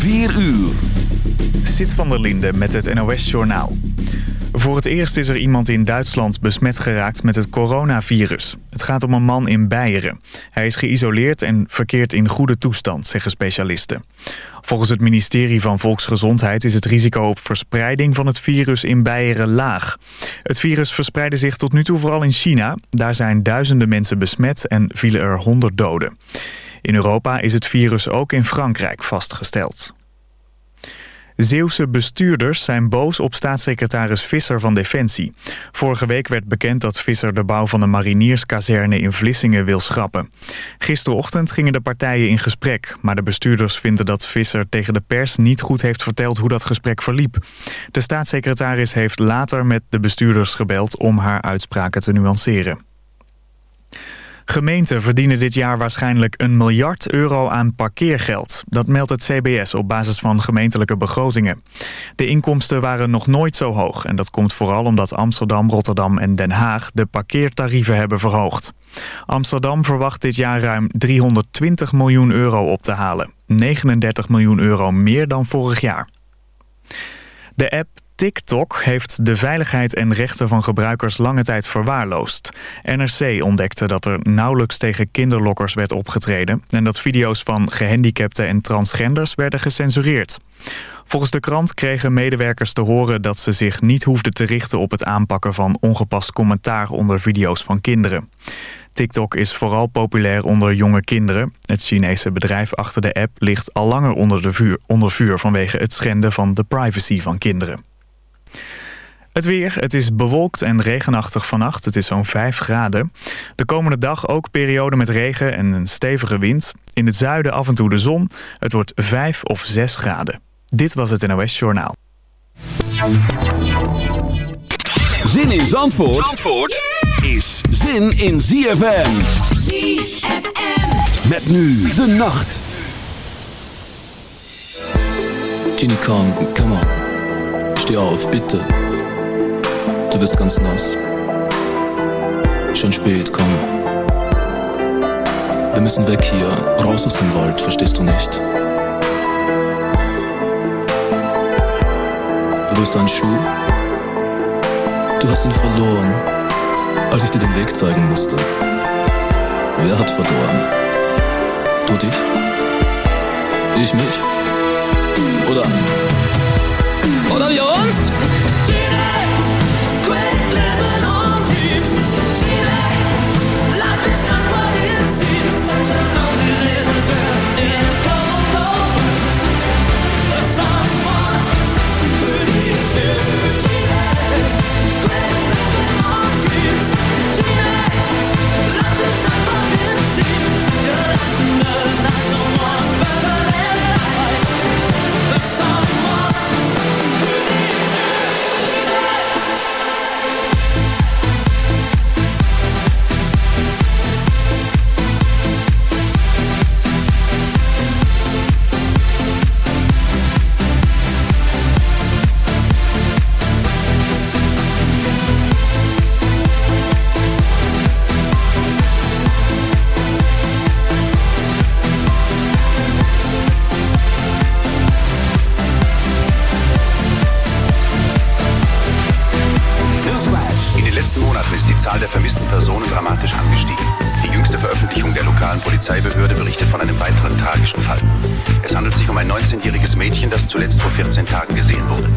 4 uur. Sit van der Linde met het NOS-journaal. Voor het eerst is er iemand in Duitsland besmet geraakt met het coronavirus. Het gaat om een man in Beieren. Hij is geïsoleerd en verkeert in goede toestand, zeggen specialisten. Volgens het ministerie van Volksgezondheid is het risico op verspreiding van het virus in Beieren laag. Het virus verspreidde zich tot nu toe vooral in China. Daar zijn duizenden mensen besmet en vielen er honderd doden. In Europa is het virus ook in Frankrijk vastgesteld. Zeeuwse bestuurders zijn boos op staatssecretaris Visser van Defensie. Vorige week werd bekend dat Visser de bouw van een marinierskazerne in Vlissingen wil schrappen. Gisterochtend gingen de partijen in gesprek, maar de bestuurders vinden dat Visser tegen de pers niet goed heeft verteld hoe dat gesprek verliep. De staatssecretaris heeft later met de bestuurders gebeld om haar uitspraken te nuanceren. Gemeenten verdienen dit jaar waarschijnlijk een miljard euro aan parkeergeld. Dat meldt het CBS op basis van gemeentelijke begrotingen. De inkomsten waren nog nooit zo hoog. En dat komt vooral omdat Amsterdam, Rotterdam en Den Haag de parkeertarieven hebben verhoogd. Amsterdam verwacht dit jaar ruim 320 miljoen euro op te halen. 39 miljoen euro meer dan vorig jaar. De app TikTok heeft de veiligheid en rechten van gebruikers lange tijd verwaarloosd. NRC ontdekte dat er nauwelijks tegen kinderlokkers werd opgetreden... en dat video's van gehandicapten en transgenders werden gecensureerd. Volgens de krant kregen medewerkers te horen dat ze zich niet hoefden te richten op het aanpakken van ongepast commentaar onder video's van kinderen. TikTok is vooral populair onder jonge kinderen. Het Chinese bedrijf achter de app ligt al langer onder, de vuur, onder vuur vanwege het schenden van de privacy van kinderen. Het weer, het is bewolkt en regenachtig vannacht. Het is zo'n 5 graden. De komende dag ook periode met regen en een stevige wind. In het zuiden af en toe de zon. Het wordt 5 of 6 graden. Dit was het NOS Journaal. Zin in Zandvoort, Zandvoort is zin in ZFM. ZFM. Met nu de nacht. Ginny Kong, come on. Steh auf, bitte. Du wirst ganz nass. Schon spät, komm. Wir müssen weg hier, raus aus dem Wald, verstehst du nicht? Wo ist dein Schuh? Du hast ihn verloren, als ich dir den Weg zeigen musste. Wer hat verloren? Du dich? Ich mich? Oder? Christ. Oder wir uns? Polizeibehörde berichtet von einem weiteren tragischen Fall. Es handelt sich um ein 19-jähriges Mädchen, das zuletzt vor 14 Tagen gesehen wurde.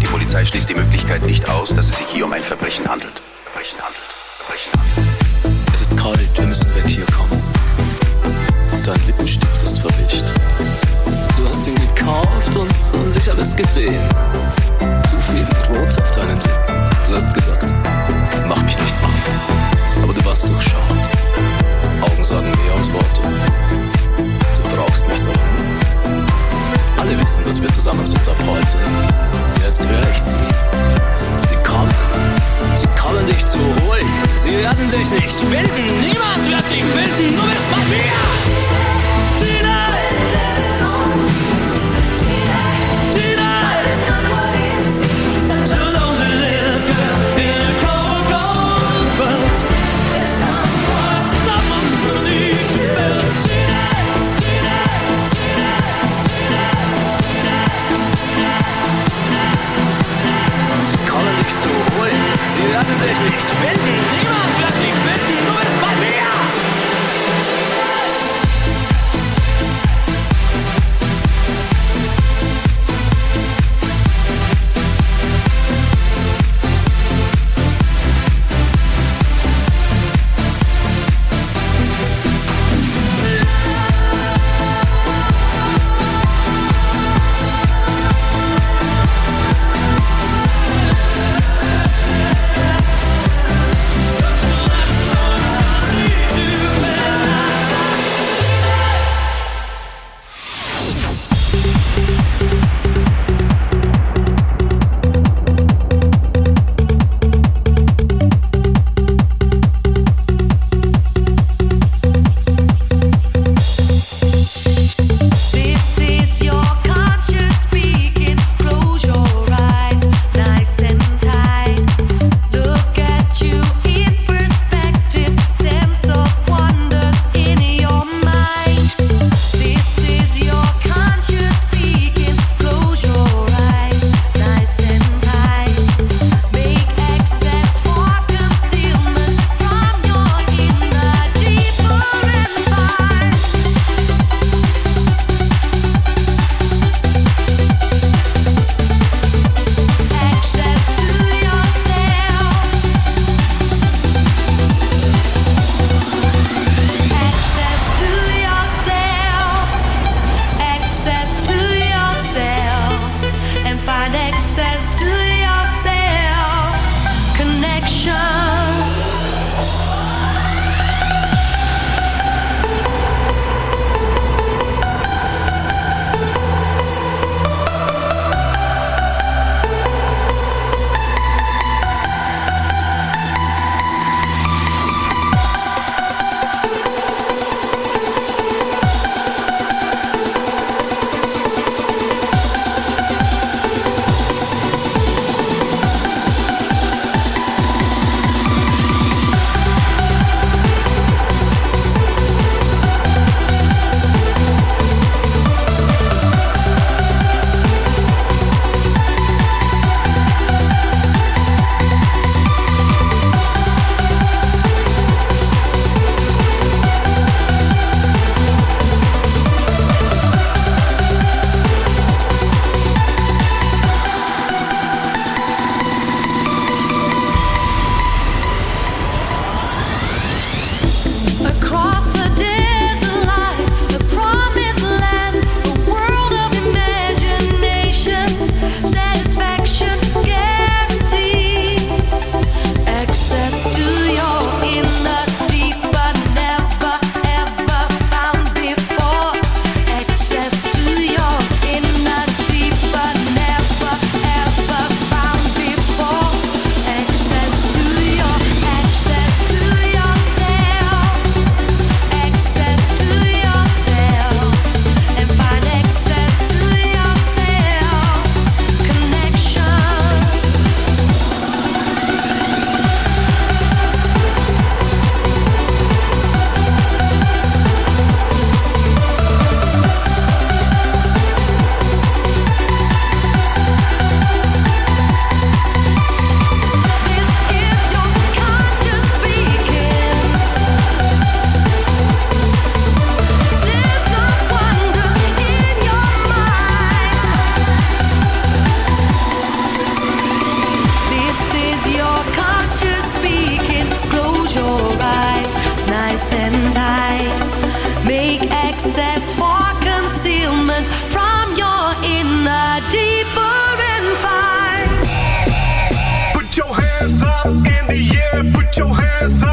Die Polizei schließt die Möglichkeit nicht aus, dass es sich hier um ein Verbrechen handelt. Verbrechen handelt. Verbrechen handelt. Es ist kalt, wir müssen weg hier kommen. Dein Lippenstift ist verwischt. Du hast ihn gekauft und, und ich habe es gesehen. Zu viel Rot auf deinen Lippen. Du hast gesagt, mach mich nicht an. Warst durchschaut. Augen sagen mehr als Worte. Du brauchst mich doch. Alle wissen, dass wir zusammen sind ab heute. Jetzt höre ich sie. Sie kommen. Sie kommen dich zu holen. Sie werden dich nicht finden. Niemand wird dich finden. Du bist bei mir. es nicht.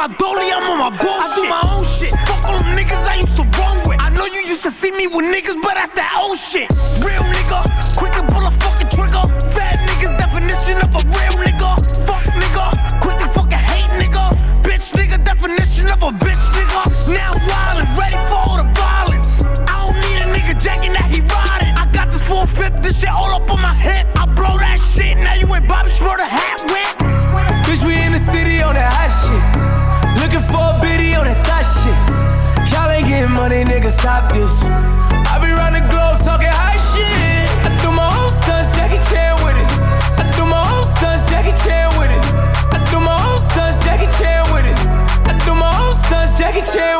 My dolly, I'm on my bullshit. I do my own shit. Fuck all them niggas I used to roll with. I know you used to see me with niggas, but that's that old shit. Real nigga, nigga, stop this. I be round the globe talking high shit. I do my own stunts, Jackie Chan with it. I do my own stunts, Jackie Chan with it. I do my own stunts, Jackie Chan with it. I do my own stunts, Jackie Chan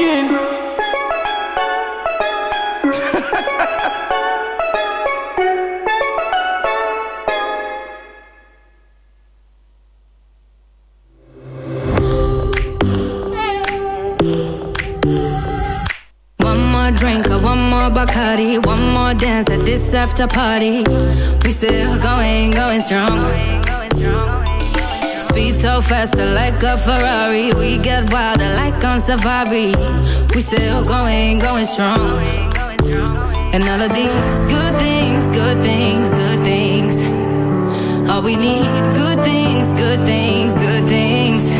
One more drink one more Bacardi, one more dance at this after party. We still going, going strong. So faster like a Ferrari. We get wilder like on safari. We still going, going strong. And all of these good things, good things, good things. All we need, good things, good things, good things.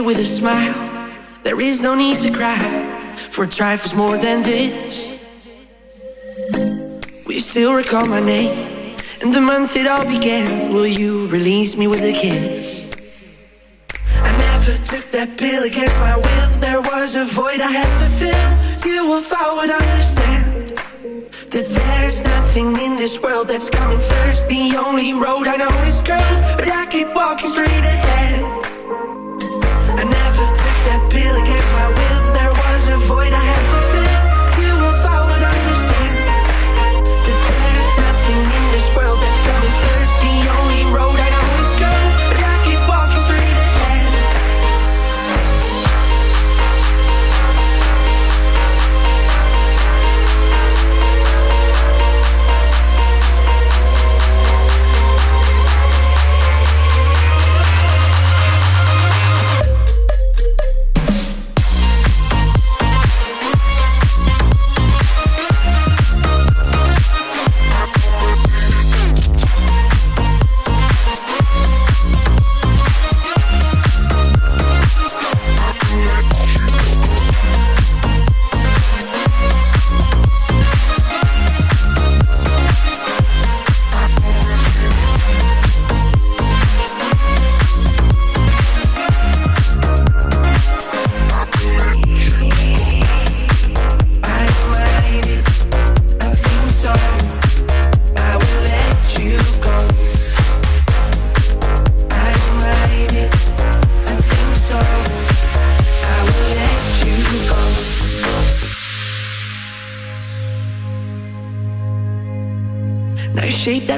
smile. There is no need to cry, for a trifles more than this. You still recall my name and the month it all began? Will you release me with a kiss? I never took that pill against my will. There was a void I had to fill. You, if I would understand that there's nothing in this world that's coming first. The only road I know is curved, but I keep walking straight ahead.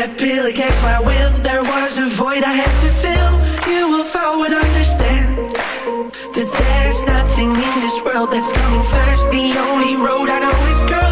That pill against my will. There was a void I had to fill. You, I would understand that there's nothing in this world that's coming first. The only road I know is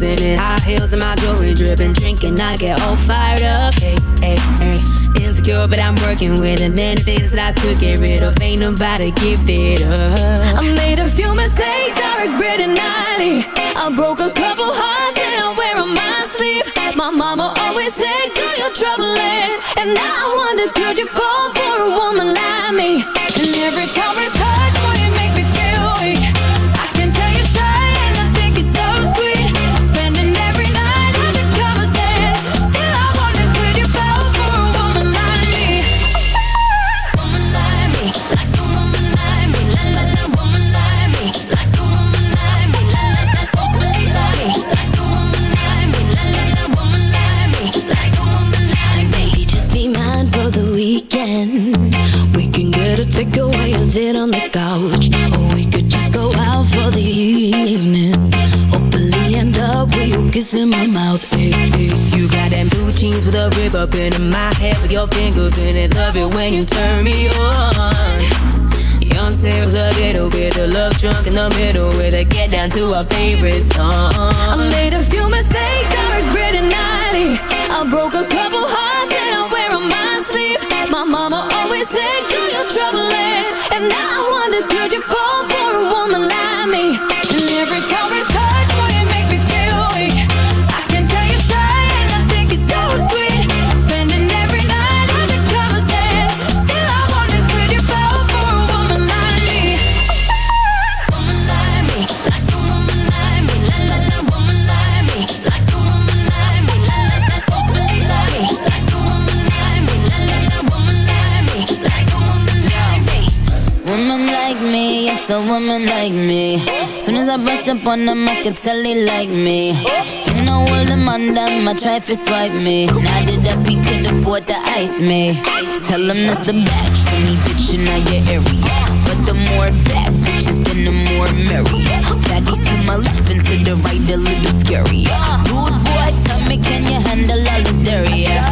in it. High heels and my jewelry dripping. Drinking, I get all fired up. Hey, hey, hey. Insecure, but I'm working with it. Many things that I could get rid of. Ain't nobody give it up. I made a few mistakes I regret it nightly. I broke a couple hearts and I wear on my sleeve. My mama always said, girl, you're troubling. And now I wonder, could you fall for a woman like me? And every time touch, weekend. We can get a takeaway and sit on the couch. Or we could just go out for the evening. Hopefully end up with you kissing my mouth. Hey, hey. You got them blue jeans with a rib up in my head with your fingers in it. Love it when you turn me on. Young Sarah's a little bit of love drunk in the middle where they get down to our favorite song. I made a few mistakes I regret it nightly. I broke a couple hearts mama always said, girl, you're troubling. And now a woman like me. Soon as I brush up on them, I can tell they like me. You know all them on them, I try to swipe me. Now that up, he could afford to ice me. Tell him that's a batch for me, bitch, in your area. But the more bad bitches, then the more merry. Baddies to my left and to the right, a little scary. Good boy, tell me, can you handle all this dairy? A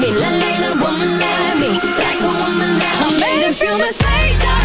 me, la la la, woman like me, like a woman like me. I made him feel my space.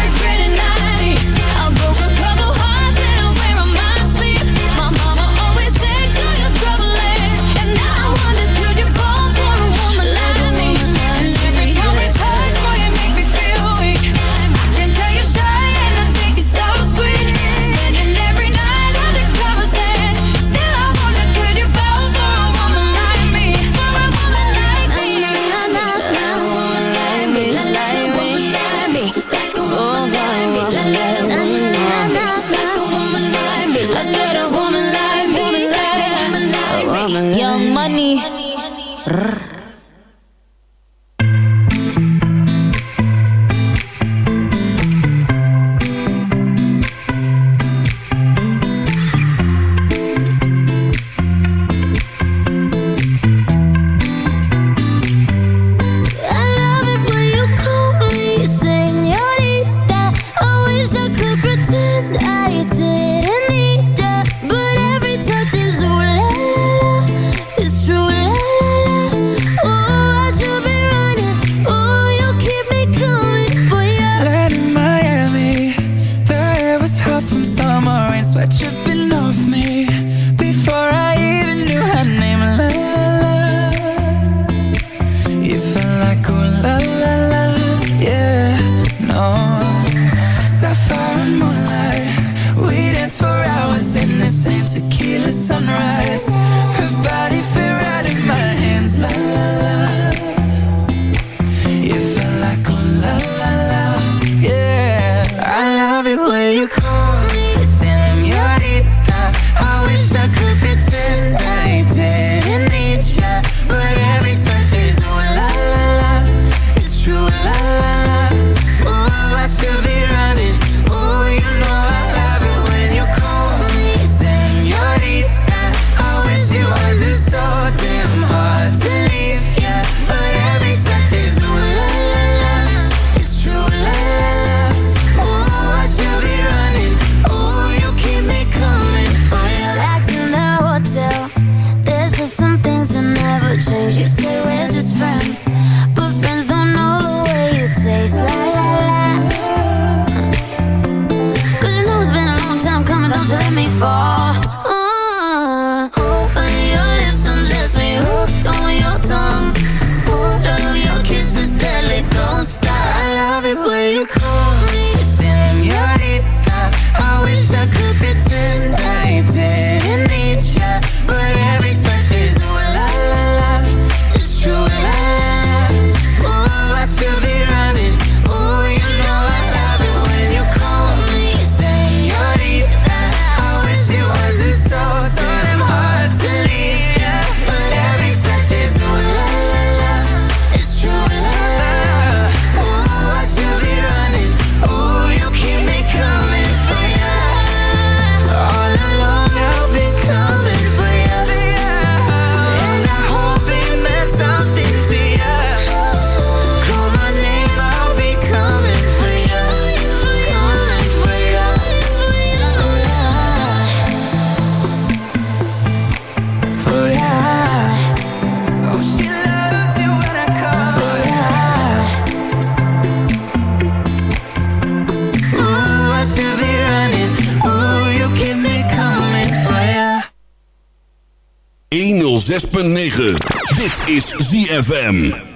6.9. Dit is ZFM.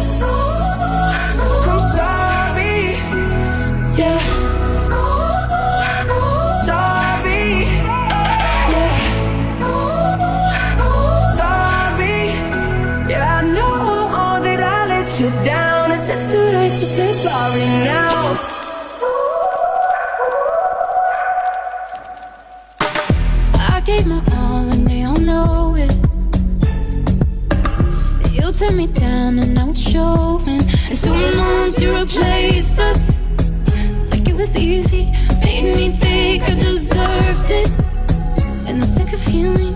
Down. Is it too late to say sorry now? I gave my all and they all know it. You turned me down and now it's showing. And two months you replaced us like it was easy. Made me think I deserved it. In the thick of healing,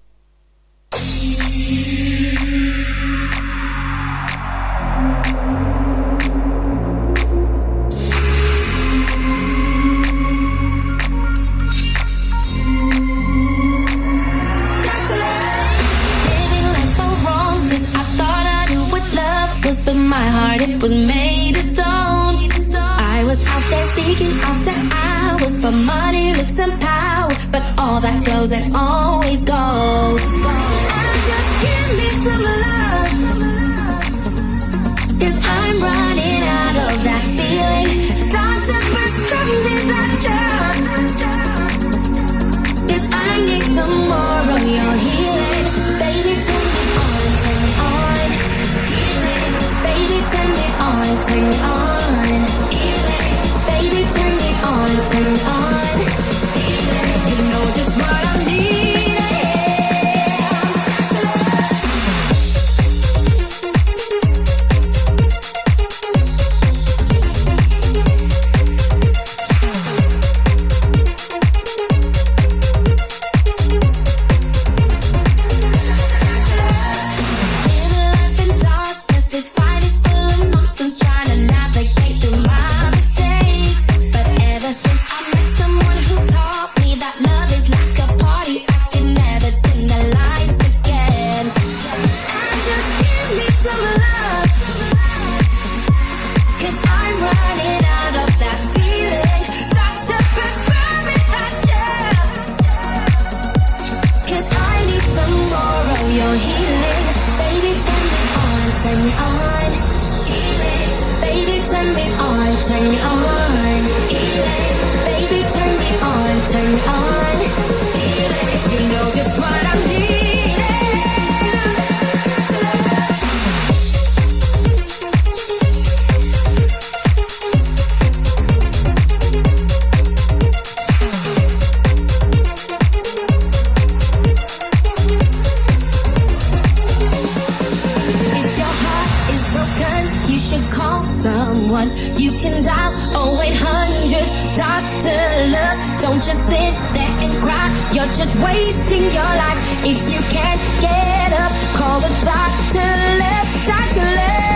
You can dial 0800 Dr. Love. Don't just sit there and cry. You're just wasting your life. If you can't get up, call the Dr. Love. Dr. Love.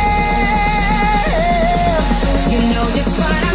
You know just what I'm